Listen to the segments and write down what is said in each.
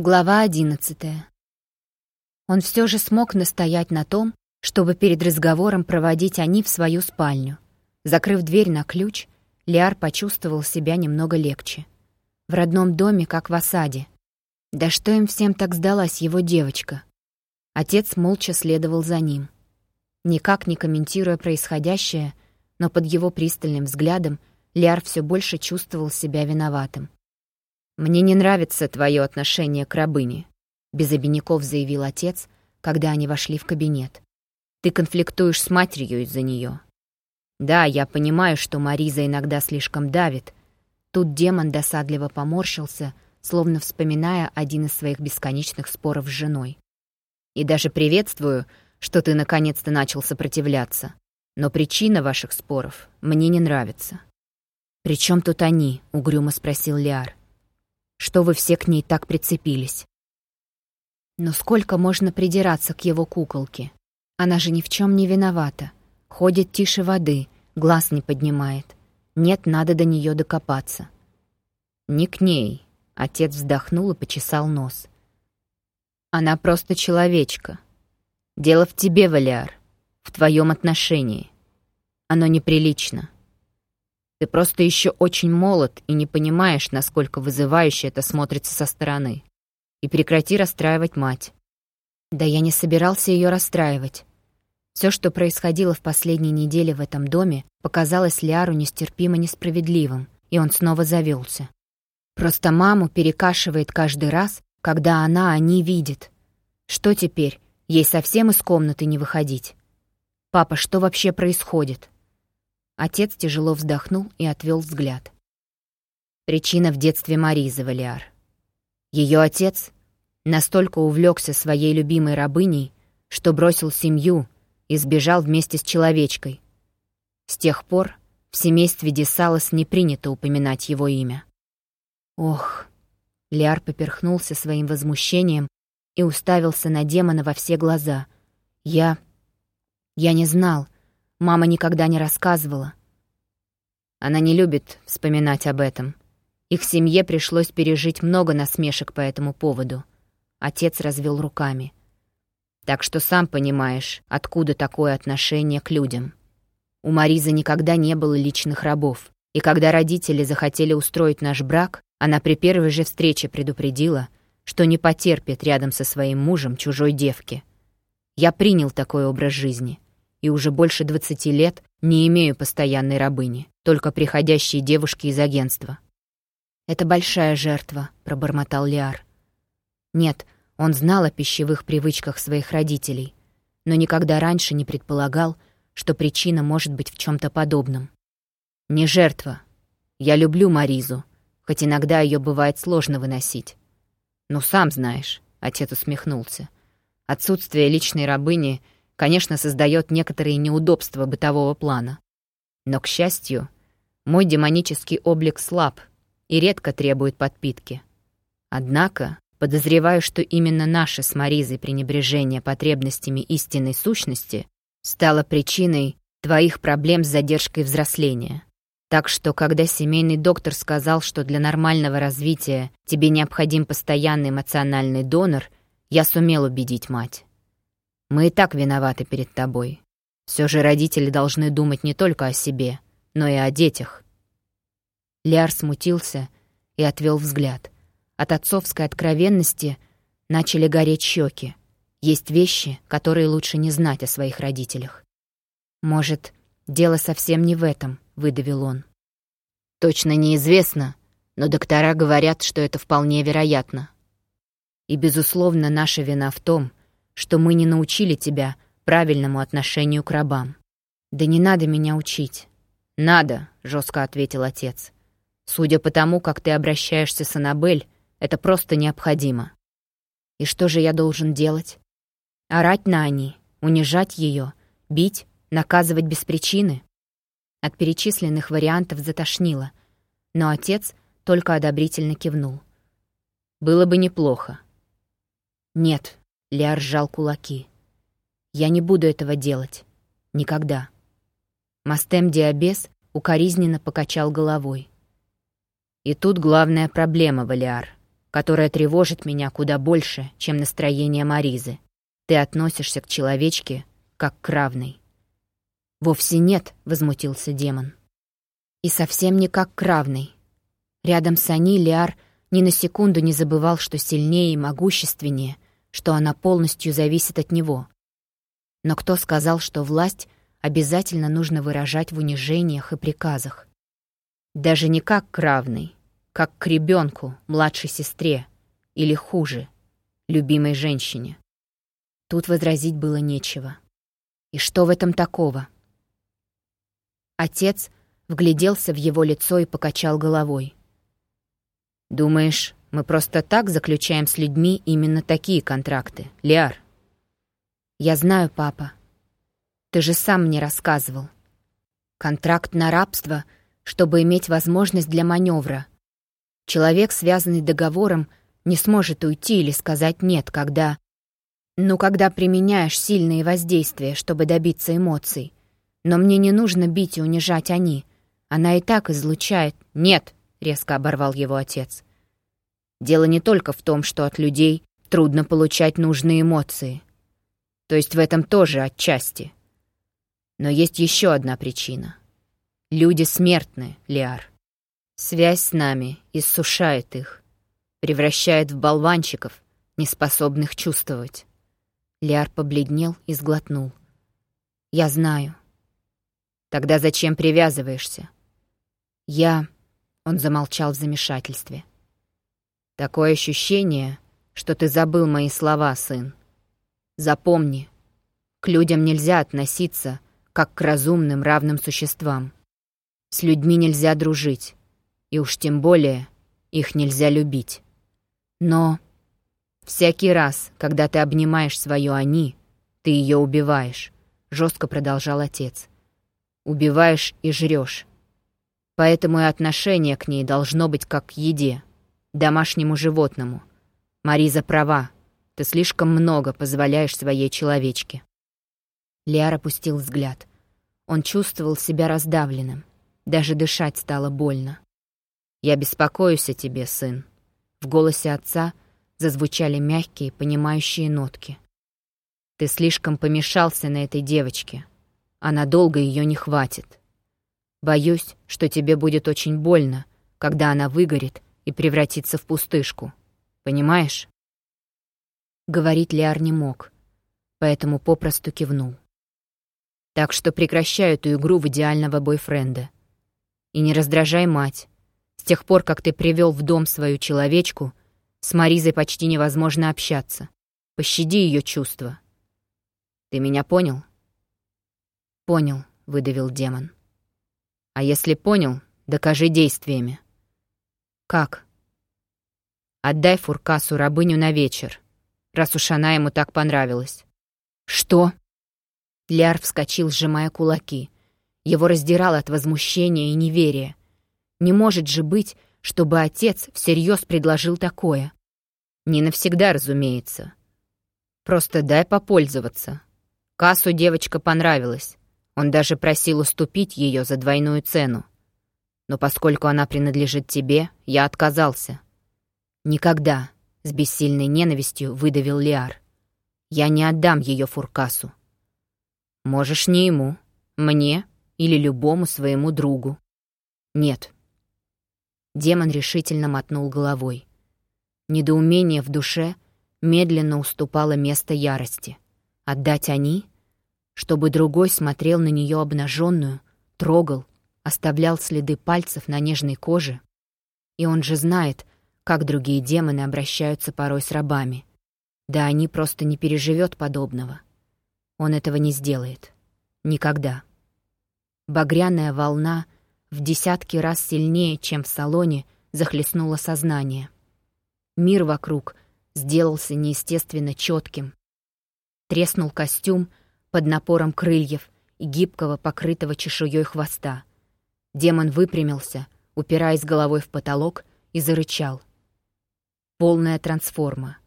Глава одиннадцатая. Он все же смог настоять на том, чтобы перед разговором проводить они в свою спальню. Закрыв дверь на ключ, Лиар почувствовал себя немного легче. В родном доме, как в осаде. Да что им всем так сдалась его девочка? Отец молча следовал за ним. Никак не комментируя происходящее, но под его пристальным взглядом Лиар все больше чувствовал себя виноватым. «Мне не нравится твое отношение к рабыне», — без обиняков заявил отец, когда они вошли в кабинет. «Ты конфликтуешь с матерью из-за нее. Да, я понимаю, что Мариза иногда слишком давит. Тут демон досадливо поморщился, словно вспоминая один из своих бесконечных споров с женой. И даже приветствую, что ты наконец-то начал сопротивляться. Но причина ваших споров мне не нравится. «При чем тут они?» — угрюмо спросил Лиар. Что вы все к ней так прицепились? Но сколько можно придираться к его куколке? Она же ни в чем не виновата. Ходит тише воды, глаз не поднимает. Нет, надо до нее докопаться. Не к ней. Отец вздохнул и почесал нос. Она просто человечка. Дело в тебе, Валиар, в твоем отношении. Оно неприлично. Ты просто еще очень молод и не понимаешь, насколько вызывающе это смотрится со стороны. И прекрати расстраивать мать. Да я не собирался ее расстраивать. Все, что происходило в последние недели в этом доме, показалось Лиару нестерпимо несправедливым, и он снова завелся. Просто маму перекашивает каждый раз, когда она они видит. Что теперь? Ей совсем из комнаты не выходить? Папа, что вообще происходит? Отец тяжело вздохнул и отвел взгляд. Причина в детстве Маризы Валиар. Ее отец настолько увлекся своей любимой рабыней, что бросил семью и сбежал вместе с человечкой. С тех пор в семействе Десалос не принято упоминать его имя. Ох, Лиар поперхнулся своим возмущением и уставился на демона во все глаза. Я... я не знал, Мама никогда не рассказывала. Она не любит вспоминать об этом. Их семье пришлось пережить много насмешек по этому поводу. Отец развел руками. Так что сам понимаешь, откуда такое отношение к людям. У Маризы никогда не было личных рабов. И когда родители захотели устроить наш брак, она при первой же встрече предупредила, что не потерпит рядом со своим мужем чужой девки. Я принял такой образ жизни — и уже больше двадцати лет не имею постоянной рабыни, только приходящие девушки из агентства. «Это большая жертва», — пробормотал Лиар. Нет, он знал о пищевых привычках своих родителей, но никогда раньше не предполагал, что причина может быть в чем то подобном. «Не жертва. Я люблю Маризу, хоть иногда ее бывает сложно выносить. Ну, сам знаешь», — отец усмехнулся. «Отсутствие личной рабыни — конечно, создает некоторые неудобства бытового плана. Но, к счастью, мой демонический облик слаб и редко требует подпитки. Однако, подозреваю, что именно наше с Маризой пренебрежение потребностями истинной сущности стало причиной твоих проблем с задержкой взросления. Так что, когда семейный доктор сказал, что для нормального развития тебе необходим постоянный эмоциональный донор, я сумел убедить мать. Мы и так виноваты перед тобой. Все же родители должны думать не только о себе, но и о детях». Ляр смутился и отвел взгляд. От отцовской откровенности начали гореть щеки. Есть вещи, которые лучше не знать о своих родителях. «Может, дело совсем не в этом», — выдавил он. «Точно неизвестно, но доктора говорят, что это вполне вероятно. И, безусловно, наша вина в том, что мы не научили тебя правильному отношению к рабам. Да не надо меня учить. Надо, жестко ответил отец. Судя по тому, как ты обращаешься с Анабель, это просто необходимо. И что же я должен делать? Орать на Ани, унижать ее, бить, наказывать без причины? От перечисленных вариантов затошнило, но отец только одобрительно кивнул. Было бы неплохо. Нет, Ляр сжал кулаки. «Я не буду этого делать. Никогда». Мастем Диабес укоризненно покачал головой. «И тут главная проблема, Валиар. которое тревожит меня куда больше, чем настроение Маризы. Ты относишься к человечке, как к равной». «Вовсе нет», — возмутился демон. «И совсем не как к равной. Рядом с Ани Лиар ни на секунду не забывал, что сильнее и могущественнее, что она полностью зависит от него. Но кто сказал, что власть обязательно нужно выражать в унижениях и приказах? Даже не как к равной, как к ребенку, младшей сестре, или хуже, любимой женщине. Тут возразить было нечего. И что в этом такого? Отец вгляделся в его лицо и покачал головой. «Думаешь, мы просто так заключаем с людьми именно такие контракты, Лиар?» «Я знаю, папа. Ты же сам мне рассказывал. Контракт на рабство, чтобы иметь возможность для маневра. Человек, связанный договором, не сможет уйти или сказать «нет», когда... Ну, когда применяешь сильные воздействия, чтобы добиться эмоций. Но мне не нужно бить и унижать они. Она и так излучает. «Нет», — резко оборвал его отец. «Дело не только в том, что от людей трудно получать нужные эмоции. То есть в этом тоже отчасти. Но есть еще одна причина. Люди смертны, Лиар. Связь с нами иссушает их, превращает в болванчиков, неспособных чувствовать. Лиар побледнел и сглотнул. «Я знаю». «Тогда зачем привязываешься?» «Я...» — он замолчал в замешательстве. «Такое ощущение, что ты забыл мои слова, сын. Запомни, к людям нельзя относиться, как к разумным равным существам. С людьми нельзя дружить, и уж тем более их нельзя любить. Но всякий раз, когда ты обнимаешь свое «они», ты ее убиваешь, — жестко продолжал отец. Убиваешь и жрешь. Поэтому и отношение к ней должно быть как к еде, домашнему животному. Мариза права. Ты слишком много позволяешь своей человечке». Лиар опустил взгляд. Он чувствовал себя раздавленным. Даже дышать стало больно. «Я беспокоюсь о тебе, сын». В голосе отца зазвучали мягкие, понимающие нотки. «Ты слишком помешался на этой девочке, а надолго ее не хватит. Боюсь, что тебе будет очень больно, когда она выгорит и превратится в пустышку. Понимаешь?» Говорить Лиар не мог, поэтому попросту кивнул. Так что прекращай эту игру в идеального бойфренда. И не раздражай мать. С тех пор, как ты привел в дом свою человечку, с Маризой почти невозможно общаться. Пощади ее чувства. Ты меня понял? Понял, выдавил демон. А если понял, докажи действиями. Как? Отдай Фуркасу рабыню на вечер раз уж она ему так понравилась. «Что?» Ляр вскочил, сжимая кулаки. Его раздирало от возмущения и неверия. Не может же быть, чтобы отец всерьез предложил такое. Не навсегда, разумеется. Просто дай попользоваться. Кассу девочка понравилась. Он даже просил уступить ее за двойную цену. Но поскольку она принадлежит тебе, я отказался. Никогда, с бессильной ненавистью выдавил Лиар. «Я не отдам ее Фуркасу». «Можешь не ему, мне или любому своему другу». «Нет». Демон решительно мотнул головой. Недоумение в душе медленно уступало место ярости. Отдать они? Чтобы другой смотрел на нее обнаженную, трогал, оставлял следы пальцев на нежной коже. И он же знает, как другие демоны обращаются порой с рабами. Да они просто не переживет подобного. Он этого не сделает. Никогда. Багряная волна в десятки раз сильнее, чем в салоне, захлестнула сознание. Мир вокруг сделался неестественно четким. Треснул костюм под напором крыльев и гибкого, покрытого чешуей хвоста. Демон выпрямился, упираясь головой в потолок, и зарычал. Полная трансформа.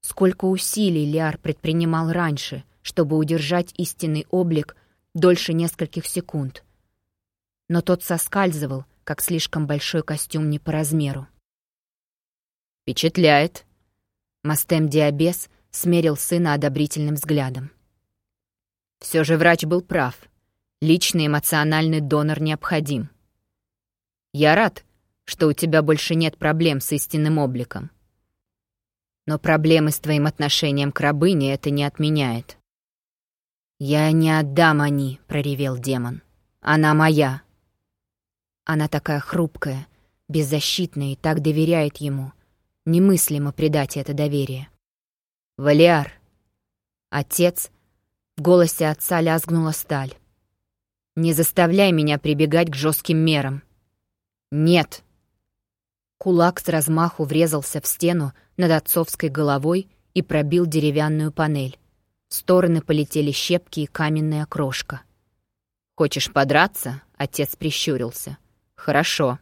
Сколько усилий Лиар предпринимал раньше, чтобы удержать истинный облик дольше нескольких секунд. Но тот соскальзывал, как слишком большой костюм не по размеру. «Впечатляет». Мастем Диабес смерил сына одобрительным взглядом. Все же врач был прав. Личный эмоциональный донор необходим. Я рад, что у тебя больше нет проблем с истинным обликом. Но проблемы с твоим отношением к рабыне это не отменяет. «Я не отдам они», — проревел демон. «Она моя». Она такая хрупкая, беззащитная и так доверяет ему. Немыслимо предать это доверие. «Валиар!» Отец... В голосе отца лязгнула сталь. «Не заставляй меня прибегать к жестким мерам». «Нет!» Кулак с размаху врезался в стену над отцовской головой и пробил деревянную панель. В стороны полетели щепки и каменная крошка. «Хочешь подраться?» — отец прищурился. «Хорошо».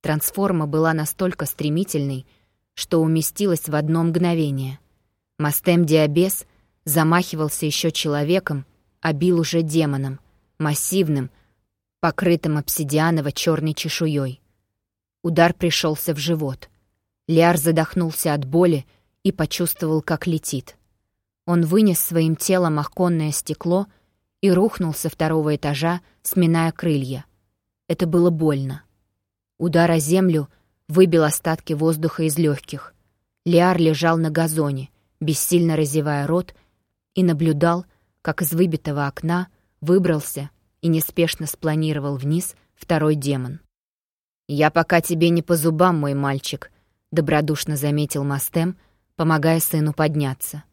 Трансформа была настолько стремительной, что уместилась в одно мгновение. Мастем Диабес замахивался еще человеком, а бил уже демоном, массивным, покрытым обсидианово-черной чешуей. Удар пришелся в живот. Лиар задохнулся от боли и почувствовал, как летит. Он вынес своим телом оконное стекло и рухнул со второго этажа, сминая крылья. Это было больно. Удар о землю выбил остатки воздуха из легких. Лиар лежал на газоне, бессильно разевая рот, и наблюдал, как из выбитого окна выбрался и неспешно спланировал вниз второй демон. «Я пока тебе не по зубам, мой мальчик», — добродушно заметил Мастем, помогая сыну подняться.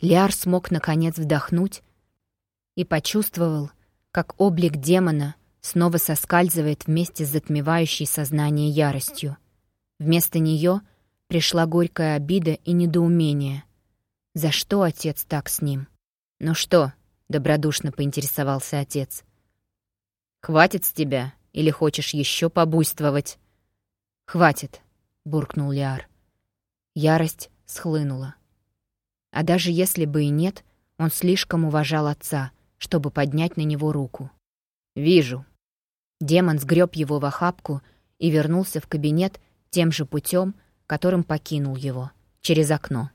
Лиар смог, наконец, вдохнуть и почувствовал, как облик демона снова соскальзывает вместе с затмевающей сознание яростью. Вместо нее пришла горькая обида и недоумение. За что отец так с ним? «Ну что?» — добродушно поинтересовался отец. «Хватит с тебя или хочешь еще побуйствовать?» «Хватит», — буркнул Лиар. Ярость схлынула. А даже если бы и нет, он слишком уважал отца, чтобы поднять на него руку. «Вижу». Демон сгреб его в охапку и вернулся в кабинет тем же путем, которым покинул его, через окно.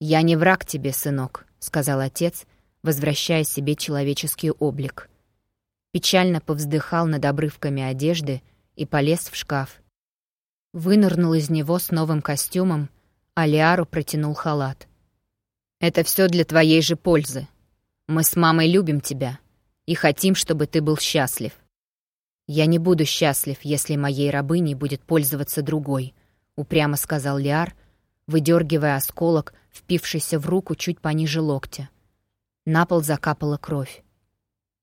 «Я не враг тебе, сынок», — сказал отец, возвращая себе человеческий облик. Печально повздыхал над обрывками одежды и полез в шкаф. Вынырнул из него с новым костюмом, а Лиару протянул халат. Это все для твоей же пользы. Мы с мамой любим тебя и хотим, чтобы ты был счастлив. Я не буду счастлив, если моей рабыней будет пользоваться другой, упрямо сказал Лиар, выдергивая осколок, впившийся в руку чуть пониже локтя. На пол закапала кровь.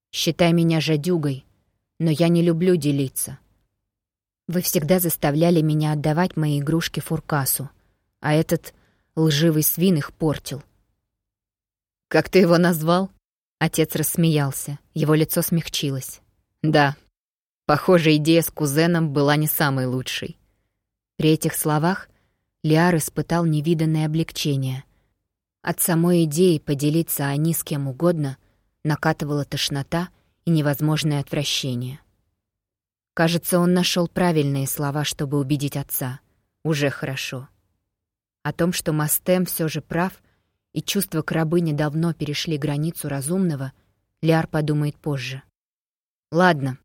Считай меня жадюгой, но я не люблю делиться. Вы всегда заставляли меня отдавать мои игрушки Фуркасу, а этот лживый свин их портил. «Как ты его назвал?» Отец рассмеялся, его лицо смягчилось. «Да, похоже, идея с кузеном была не самой лучшей». При этих словах Лиар испытал невиданное облегчение. От самой идеи поделиться они с кем угодно накатывала тошнота и невозможное отвращение. Кажется, он нашел правильные слова, чтобы убедить отца. Уже хорошо. О том, что Мастем все же прав — и чувства к рабыне давно перешли границу разумного, Ляр подумает позже. Ладно,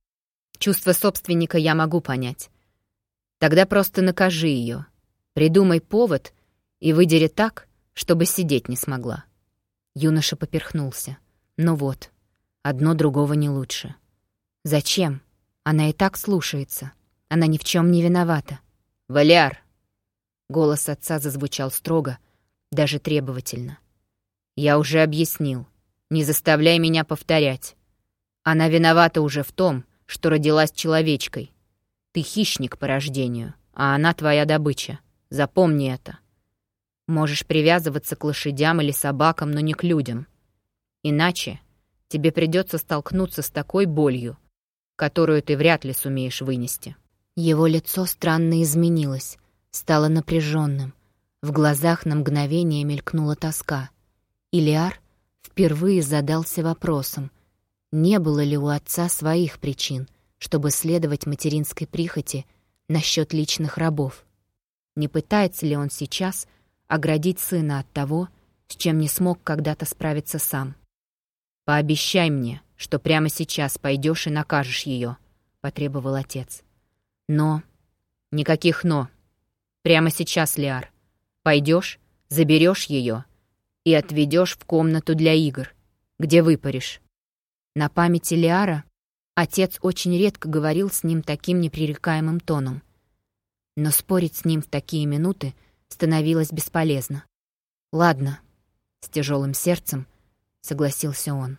чувство собственника я могу понять. Тогда просто накажи ее, придумай повод и выдери так, чтобы сидеть не смогла. Юноша поперхнулся. Ну вот, одно другого не лучше. Зачем? Она и так слушается. Она ни в чем не виновата. «Валяр!» Голос отца зазвучал строго, даже требовательно. «Я уже объяснил. Не заставляй меня повторять. Она виновата уже в том, что родилась человечкой. Ты хищник по рождению, а она твоя добыча. Запомни это. Можешь привязываться к лошадям или собакам, но не к людям. Иначе тебе придется столкнуться с такой болью, которую ты вряд ли сумеешь вынести». Его лицо странно изменилось, стало напряженным. В глазах на мгновение мелькнула тоска. Илиар впервые задался вопросом, не было ли у отца своих причин, чтобы следовать материнской прихоти насчет личных рабов. Не пытается ли он сейчас оградить сына от того, с чем не смог когда-то справиться сам? «Пообещай мне, что прямо сейчас пойдешь и накажешь ее», — потребовал отец. «Но...» «Никаких «но». Прямо сейчас, Лиар. Пойдешь, заберешь ее и отведешь в комнату для игр, где выпаришь». На памяти Лиара отец очень редко говорил с ним таким непререкаемым тоном. Но спорить с ним в такие минуты становилось бесполезно. «Ладно», — с тяжелым сердцем согласился он.